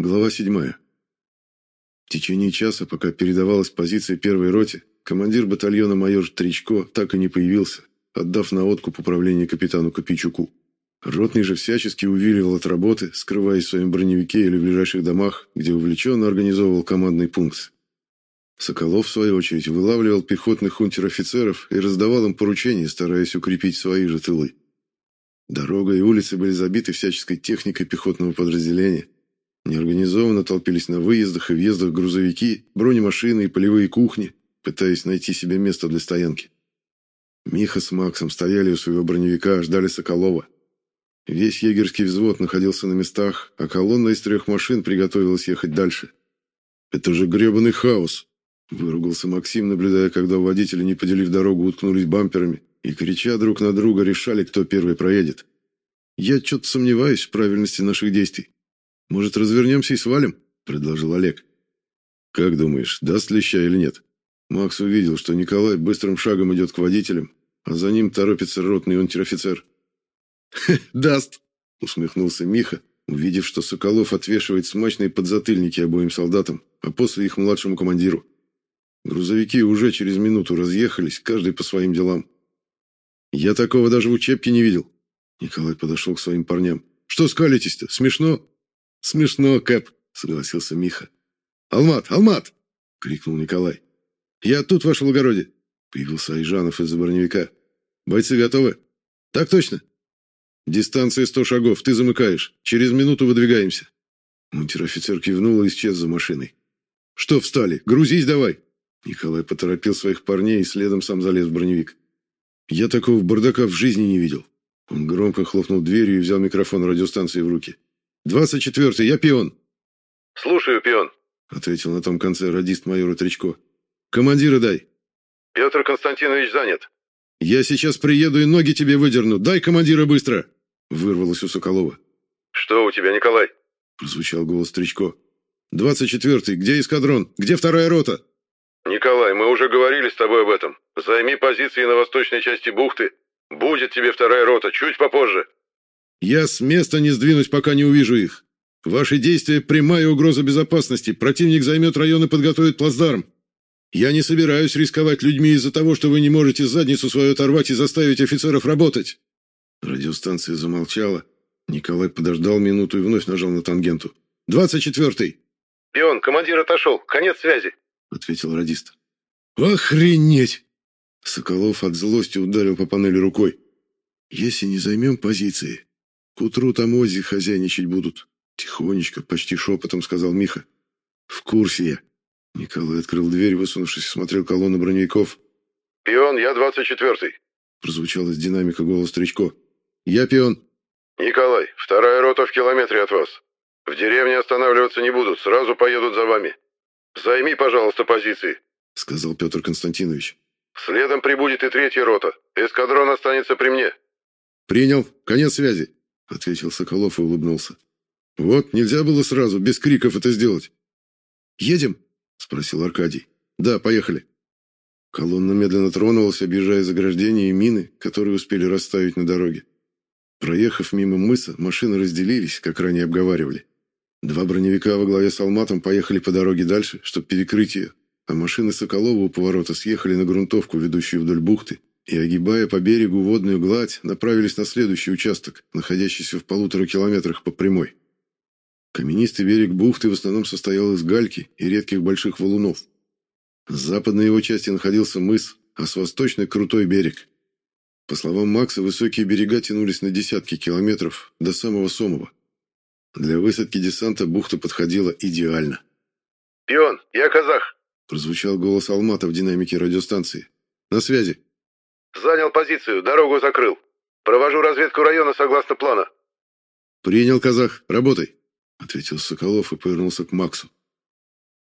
Глава 7. В течение часа, пока передавалась позиция первой роте, командир батальона майор Тричко так и не появился, отдав на откуп управление капитану Копейчуку. Ротный же всячески увиливал от работы, скрываясь в своем броневике или в ближайших домах, где увлеченно организовывал командный пункт. Соколов, в свою очередь, вылавливал пехотных унтер-офицеров и раздавал им поручения, стараясь укрепить свои же тылы. Дорога и улицы были забиты всяческой техникой пехотного подразделения – Неорганизованно толпились на выездах и въездах грузовики, бронемашины и полевые кухни, пытаясь найти себе место для стоянки. Миха с Максом стояли у своего броневика, ждали Соколова. Весь егерский взвод находился на местах, а колонна из трех машин приготовилась ехать дальше. «Это же гребаный хаос!» – выругался Максим, наблюдая, когда водители, не поделив дорогу, уткнулись бамперами и, крича друг на друга, решали, кто первый проедет. «Я что-то сомневаюсь в правильности наших действий. «Может, развернемся и свалим?» – предложил Олег. «Как думаешь, даст леща или нет?» Макс увидел, что Николай быстрым шагом идет к водителям, а за ним торопится ротный унтер-офицер. «Даст!» – усмехнулся Миха, увидев, что Соколов отвешивает смачные подзатыльники обоим солдатам, а после их младшему командиру. Грузовики уже через минуту разъехались, каждый по своим делам. «Я такого даже в учебке не видел». Николай подошел к своим парням. «Что скалитесь-то? Смешно?» «Смешно, Кэп», — согласился Миха. «Алмат! Алмат!» — крикнул Николай. «Я тут, ваше благородие!» — появился Айжанов из-за броневика. «Бойцы готовы?» «Так точно!» «Дистанция сто шагов, ты замыкаешь. Через минуту выдвигаемся». Унтер-офицер кивнул и исчез за машиной. «Что встали? Грузись давай!» Николай поторопил своих парней и следом сам залез в броневик. «Я такого бардака в жизни не видел». Он громко хлопнул дверью и взял микрофон радиостанции в руки. «Двадцать четвертый, я пион». «Слушаю, пион», — ответил на том конце радист майора Тречко. «Командира дай». «Петр Константинович занят». «Я сейчас приеду и ноги тебе выдерну. Дай командира быстро!» — вырвалось у Соколова. «Что у тебя, Николай?» — прозвучал голос Тречко. «Двадцать четвертый, где эскадрон? Где вторая рота?» «Николай, мы уже говорили с тобой об этом. Займи позиции на восточной части бухты. Будет тебе вторая рота, чуть попозже». Я с места не сдвинусь, пока не увижу их. Ваши действия – прямая угроза безопасности. Противник займет район и подготовит плацдарм. Я не собираюсь рисковать людьми из-за того, что вы не можете задницу свою оторвать и заставить офицеров работать». Радиостанция замолчала. Николай подождал минуту и вновь нажал на тангенту. «Двадцать четвертый!» «Пион, командир отошел. Конец связи!» — ответил радист. «Охренеть!» Соколов от злости ударил по панели рукой. «Если не займем позиции, к утру там Оззи хозяйничать будут. Тихонечко, почти шепотом сказал Миха. В курсе я. Николай открыл дверь, высунувшись, смотрел колонну броневиков. «Пион, я двадцать четвертый», — прозвучал из динамика голос Стричко. «Я пион». «Николай, вторая рота в километре от вас. В деревне останавливаться не будут, сразу поедут за вами. Займи, пожалуйста, позиции», — сказал Петр Константинович. «Следом прибудет и третья рота. Эскадрон останется при мне». «Принял. Конец связи» ответил Соколов и улыбнулся. Вот, нельзя было сразу, без криков это сделать. Едем? спросил Аркадий. Да, поехали. Колонна медленно тронулась, объезжая заграждения и мины, которые успели расставить на дороге. Проехав мимо мыса, машины разделились, как ранее обговаривали. Два броневика во главе с Алматом поехали по дороге дальше, чтобы перекрыть ее, а машины Соколова у поворота съехали на грунтовку, ведущую вдоль бухты, и, огибая по берегу водную гладь, направились на следующий участок, находящийся в полутора километрах по прямой. Каменистый берег бухты в основном состоял из гальки и редких больших валунов. С западной его части находился мыс, а с восточной – крутой берег. По словам Макса, высокие берега тянулись на десятки километров до самого Сомова. Для высадки десанта бухта подходила идеально. «Пион, я казах!» – прозвучал голос Алмата в динамике радиостанции. «На связи!» Занял позицию, дорогу закрыл. Провожу разведку района согласно плана. Принял, казах. Работай, ответил Соколов и повернулся к Максу.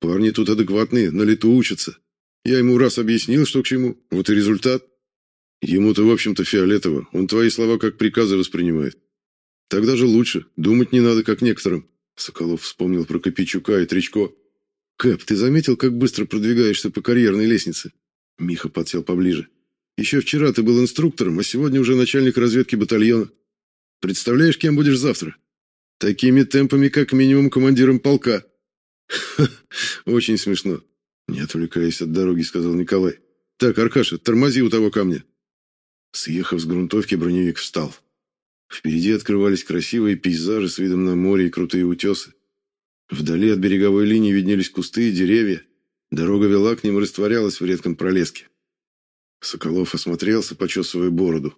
Парни тут адекватные, на лету учатся. Я ему раз объяснил, что к чему. Вот и результат. Ему-то, в общем-то, фиолетово. Он твои слова как приказы воспринимает. Тогда же лучше. Думать не надо, как некоторым. Соколов вспомнил про Копейчука и Тречко. «Кэп, ты заметил, как быстро продвигаешься по карьерной лестнице?» Миха подсел поближе. Еще вчера ты был инструктором, а сегодня уже начальник разведки батальона. Представляешь, кем будешь завтра? Такими темпами, как минимум, командиром полка. Очень смешно. Не отвлекаясь от дороги, сказал Николай. Так, Аркаша, тормози у того камня. Съехав с грунтовки, броневик встал. Впереди открывались красивые пейзажи с видом на море и крутые утесы. Вдали от береговой линии виднелись кусты и деревья. Дорога вела к ним и растворялась в редком пролеске. Соколов осмотрелся, почесывая бороду.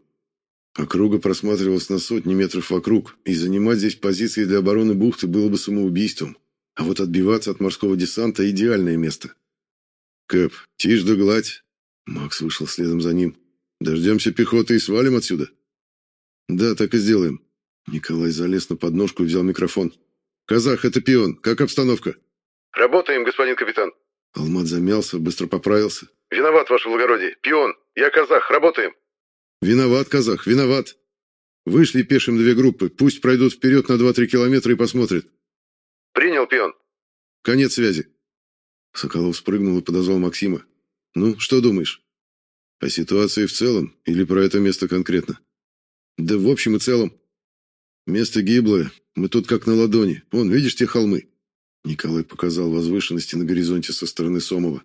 Округа просматривалась на сотни метров вокруг, и занимать здесь позиции для обороны бухты было бы самоубийством. А вот отбиваться от морского десанта – идеальное место. «Кэп, тишь да гладь!» Макс вышел следом за ним. «Дождемся пехоты и свалим отсюда?» «Да, так и сделаем». Николай залез на подножку и взял микрофон. «Казах, это пион. Как обстановка?» «Работаем, господин капитан». Алмат замялся, быстро поправился. «Виноват, ваше благородие. Пион. Я казах. Работаем». «Виноват, казах, виноват. Вышли пешим две группы. Пусть пройдут вперед на 2-3 километра и посмотрят». «Принял, пион». «Конец связи». Соколов спрыгнул и подозвал Максима. «Ну, что думаешь?» «О ситуации в целом или про это место конкретно?» «Да в общем и целом. Место гиблое. Мы тут как на ладони. Вон, видишь те холмы?» Николай показал возвышенности на горизонте со стороны Сомова.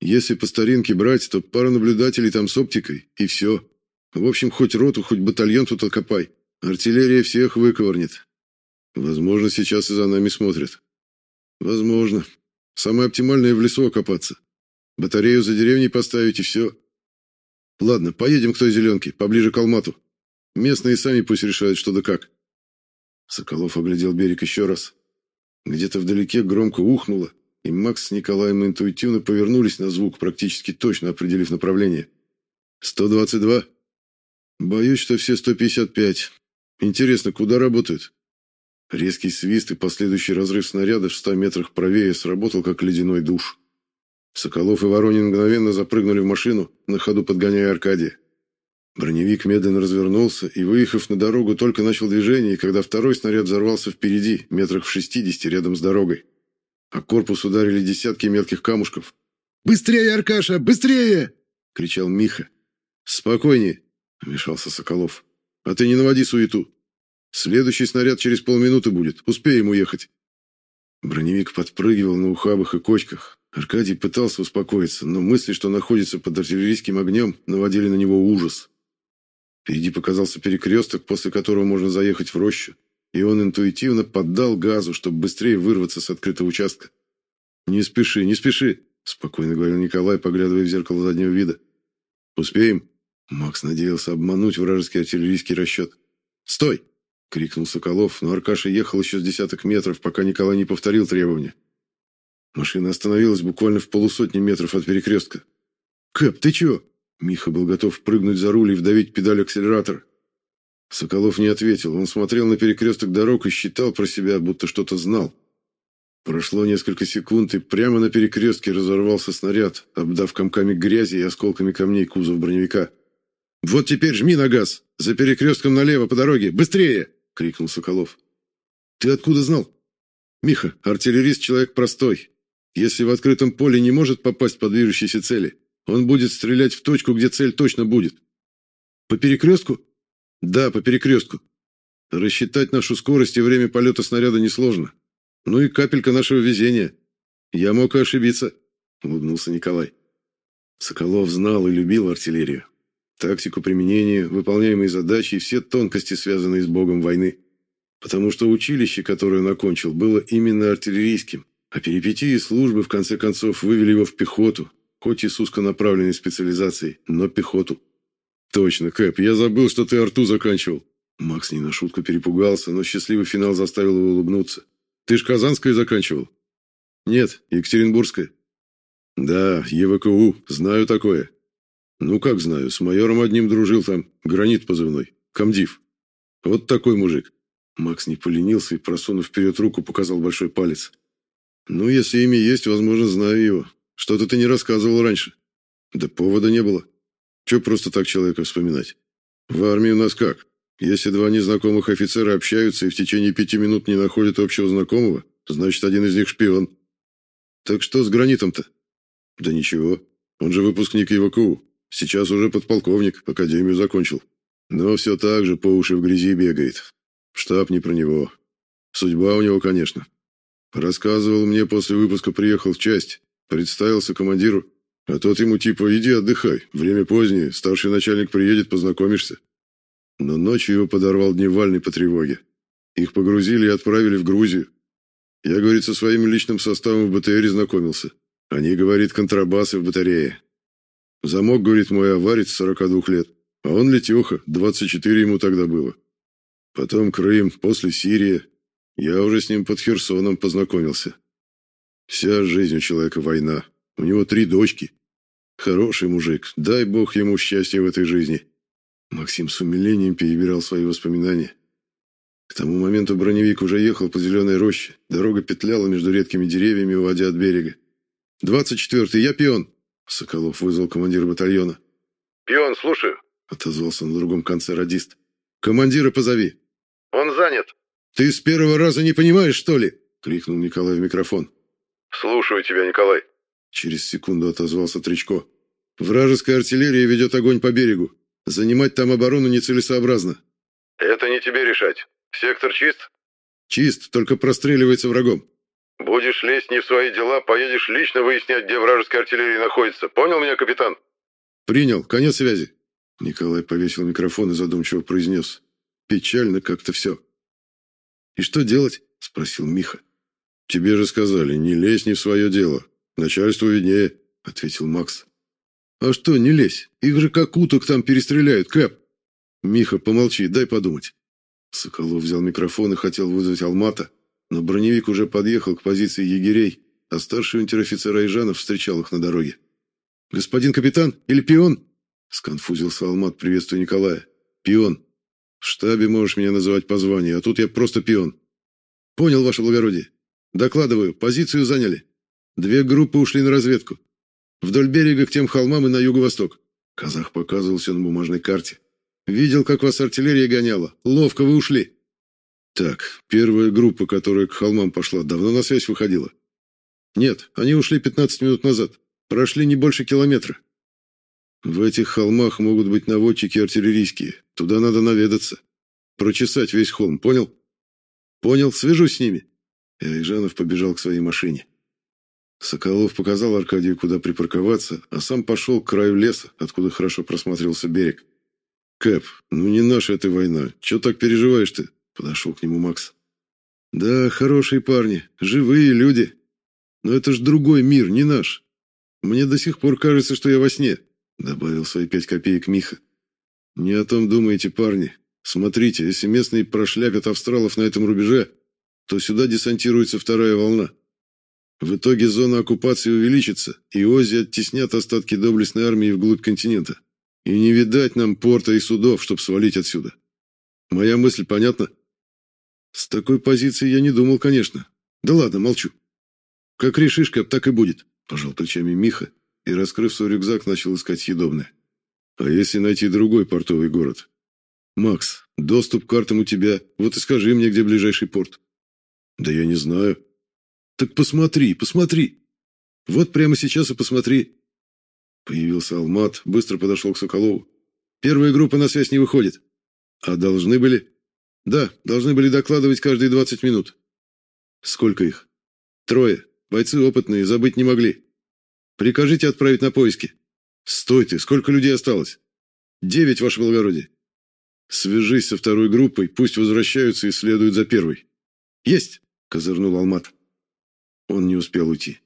«Если по старинке брать, то пара наблюдателей там с оптикой, и все. В общем, хоть роту, хоть батальон тут окопай. Артиллерия всех выковырнет. Возможно, сейчас и за нами смотрят. Возможно. Самое оптимальное в лесу окопаться. Батарею за деревней поставить и все. Ладно, поедем к той зеленке, поближе к Алмату. Местные сами пусть решают, что да как. Соколов оглядел берег еще раз. Где-то вдалеке громко ухнуло, и Макс с Николаем интуитивно повернулись на звук, практически точно определив направление. «122?» «Боюсь, что все 155. Интересно, куда работают?» Резкий свист и последующий разрыв снаряда в ста метрах правее сработал, как ледяной душ. Соколов и Воронин мгновенно запрыгнули в машину, на ходу подгоняя Аркадия. Броневик медленно развернулся и, выехав на дорогу, только начал движение, когда второй снаряд взорвался впереди, метрах в шестидесяти рядом с дорогой. А корпус ударили десятки мелких камушков. «Быстрее, Аркаша, быстрее!» — кричал Миха. «Спокойнее!» — вмешался Соколов. «А ты не наводи суету. Следующий снаряд через полминуты будет. Успеем уехать». Броневик подпрыгивал на ухабах и кочках. Аркадий пытался успокоиться, но мысли, что находится под артиллерийским огнем, наводили на него ужас. Впереди показался перекресток, после которого можно заехать в рощу, и он интуитивно поддал газу, чтобы быстрее вырваться с открытого участка. «Не спеши, не спеши», — спокойно говорил Николай, поглядывая в зеркало заднего вида. «Успеем?» Макс надеялся обмануть вражеский артиллерийский расчет. «Стой!» — крикнул Соколов, но Аркаша ехал еще с десяток метров, пока Николай не повторил требования. Машина остановилась буквально в полусотни метров от перекрестка. «Кэп, ты чего?» Миха был готов прыгнуть за руль и вдавить педаль акселератора. Соколов не ответил. Он смотрел на перекресток дорог и считал про себя, будто что-то знал. Прошло несколько секунд, и прямо на перекрестке разорвался снаряд, обдав комками грязи и осколками камней кузов броневика. «Вот теперь жми на газ! За перекрестком налево по дороге! Быстрее!» — крикнул Соколов. «Ты откуда знал?» «Миха, артиллерист — человек простой. Если в открытом поле не может попасть по движущейся цели, он будет стрелять в точку, где цель точно будет. По перекрестку? Да, по перекрестку. Рассчитать нашу скорость и время полета снаряда несложно. Ну и капелька нашего везения. Я мог и ошибиться, улыбнулся Николай. Соколов знал и любил артиллерию. Тактику применения, выполняемые задачи и все тонкости, связанные с богом войны. Потому что училище, которое он окончил, было именно артиллерийским, а перипетии службы в конце концов вывели его в пехоту, хоть и с узконаправленной специализацией, но пехоту. Точно, Кэп, я забыл, что ты арту заканчивал. Макс не на шутку перепугался, но счастливый финал заставил его улыбнуться. Ты ж Казанское заканчивал? Нет, Екатеринбургское. Да, ЕВКУ, знаю такое. Ну как знаю, с майором одним дружил там, гранит позывной, комдив. Вот такой мужик. Макс не поленился и, просунув вперед руку, показал большой палец. Ну, если имя есть, возможно, знаю его. Что-то ты не рассказывал раньше. Да повода не было. Че просто так человека вспоминать? В армии у нас как? Если два незнакомых офицера общаются и в течение пяти минут не находят общего знакомого, значит, один из них шпион. Так что с гранитом-то? Да ничего. Он же выпускник ЕВКУ. Сейчас уже подполковник, академию закончил. Но все так же по уши в грязи бегает. Штаб не про него. Судьба у него, конечно. Рассказывал мне, после выпуска приехал в часть, представился командиру, а тот ему типа «иди отдыхай, время позднее, старший начальник приедет, познакомишься». Но ночью его подорвал дневальный по тревоге. Их погрузили и отправили в Грузию. Я, говорит, со своим личным составом в БТРе знакомился. Они, говорит, контрабасы в батарее. Замок, говорит, мой аварец 42 лет, а он летеха, 24 ему тогда было. Потом Крым, после Сирия. Я уже с ним под Херсоном познакомился. Вся жизнь у человека война. У него три дочки. Хороший мужик, дай бог ему счастья в этой жизни. Максим с умилением перебирал свои воспоминания. К тому моменту броневик уже ехал по зеленой роще. Дорога петляла между редкими деревьями, уводя от берега. «Двадцать четвертый, я пион!» Соколов вызвал командира батальона. «Пион, слушаю», — отозвался на другом конце радист. «Командира позови». «Он занят». «Ты с первого раза не понимаешь, что ли?» — крикнул Николай в микрофон. «Слушаю тебя, Николай». Через секунду отозвался Тречко. «Вражеская артиллерия ведет огонь по берегу. Занимать там оборону нецелесообразно». «Это не тебе решать. Сектор чист?» «Чист, только простреливается врагом». «Будешь лезть не в свои дела, поедешь лично выяснять, где вражеская артиллерия находится. Понял меня, капитан?» «Принял. Конец связи». Николай повесил микрофон и задумчиво произнес. «Печально как-то все». «И что делать?» – спросил Миха. «Тебе же сказали, не лезь не в свое дело. Начальству виднее», – ответил Макс. «А что, не лезь? Их же как уток там перестреляют, Кэп!» «Миха, помолчи, дай подумать». Соколов взял микрофон и хотел вызвать Алмата, но броневик уже подъехал к позиции егерей, а старший унтер-офицер Айжанов встречал их на дороге. «Господин капитан или пион?» — сконфузился Алмат, приветствуя Николая. «Пион. В штабе можешь меня называть по званию, а тут я просто пион». «Понял, ваше благородие. Докладываю, позицию заняли. Две группы ушли на разведку. Вдоль берега к тем холмам и на юго-восток». Казах показывал все на бумажной карте. «Видел, как вас артиллерия гоняла. Ловко вы ушли». Так, первая группа, которая к холмам пошла, давно на связь выходила? Нет, они ушли 15 минут назад. Прошли не больше километра. В этих холмах могут быть наводчики артиллерийские. Туда надо наведаться. Прочесать весь холм, понял? Понял, свяжусь с ними. И Айжанов побежал к своей машине. Соколов показал Аркадию, куда припарковаться, а сам пошел к краю леса, откуда хорошо просматривался берег. «Кэп, ну не наша эта война. Чего так переживаешь ты?» Подошел к нему Макс. «Да, хорошие парни, живые люди. Но это ж другой мир, не наш. Мне до сих пор кажется, что я во сне», — добавил свои пять копеек Миха. «Не о том думаете, парни. Смотрите, если местные прошлягат австралов на этом рубеже, то сюда десантируется вторая волна. В итоге зона оккупации увеличится, и Ози оттеснят остатки доблестной армии вглубь континента. И не видать нам порта и судов, чтобы свалить отсюда. Моя мысль понятна?» С такой позиции я не думал, конечно. Да ладно, молчу. Как решишь, Кэп, так и будет, пожал плечами Миха и, раскрыв свой рюкзак, начал искать съедобное. А если найти другой портовый город? Макс, доступ к картам у тебя, вот и скажи мне, где ближайший порт. Да я не знаю. Так посмотри, посмотри. Вот прямо сейчас и посмотри. Появился Алмат, быстро подошел к Соколову. Первая группа на связь не выходит. А должны были? Да, должны были докладывать каждые 20 минут. Сколько их? Трое. Бойцы опытные, забыть не могли. Прикажите отправить на поиски. Стой ты, сколько людей осталось? Девять, ваше благородие. Свяжись со второй группой, пусть возвращаются и следуют за первой. Есть, козырнул Алмат. Он не успел уйти.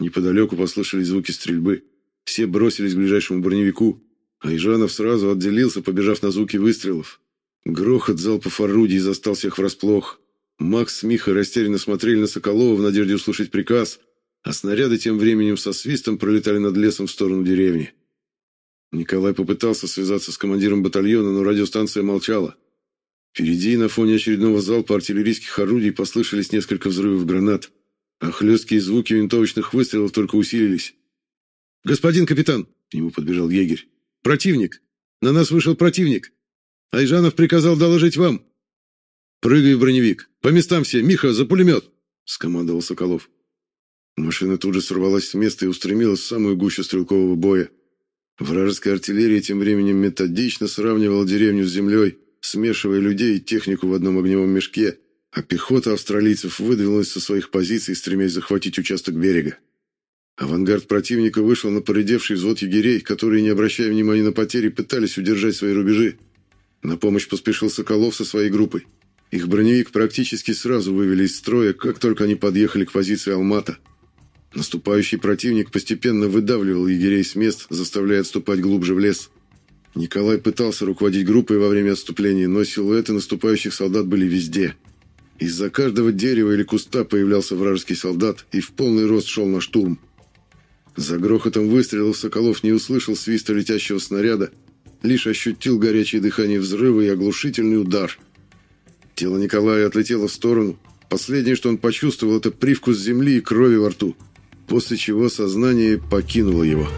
Неподалеку послышались звуки стрельбы. Все бросились к ближайшему броневику, а Ижанов сразу отделился, побежав на звуки выстрелов. Грохот залпов орудий застал всех врасплох. Макс с Михой растерянно смотрели на Соколова в надежде услышать приказ, а снаряды тем временем со свистом пролетали над лесом в сторону деревни. Николай попытался связаться с командиром батальона, но радиостанция молчала. Впереди на фоне очередного залпа артиллерийских орудий послышались несколько взрывов гранат, а хлесткие звуки винтовочных выстрелов только усилились. «Господин капитан!» — к нему подбежал егерь. «Противник! На нас вышел противник!» Айжанов приказал доложить вам. Прыгай в броневик. По местам все. Миха, за пулемет!» — скомандовал Соколов. Машина тут же сорвалась с места и устремилась в самую гущу стрелкового боя. Вражеская артиллерия тем временем методично сравнивала деревню с землей, смешивая людей и технику в одном огневом мешке, а пехота австралийцев выдвинулась со своих позиций, стремясь захватить участок берега. Авангард противника вышел на поредевший взвод егерей, которые, не обращая внимания на потери, пытались удержать свои рубежи. На помощь поспешил Соколов со своей группой. Их броневик практически сразу вывели из строя, как только они подъехали к позиции Алмата. Наступающий противник постепенно выдавливал егерей с мест, заставляя отступать глубже в лес. Николай пытался руководить группой во время отступления, но силуэты наступающих солдат были везде. Из-за каждого дерева или куста появлялся вражеский солдат и в полный рост шел на штурм. За грохотом выстрелов Соколов не услышал свиста летящего снаряда, лишь ощутил горячее дыхание взрыва и оглушительный удар. Тело Николая отлетело в сторону. Последнее, что он почувствовал, это привкус земли и крови во рту, после чего сознание покинуло его.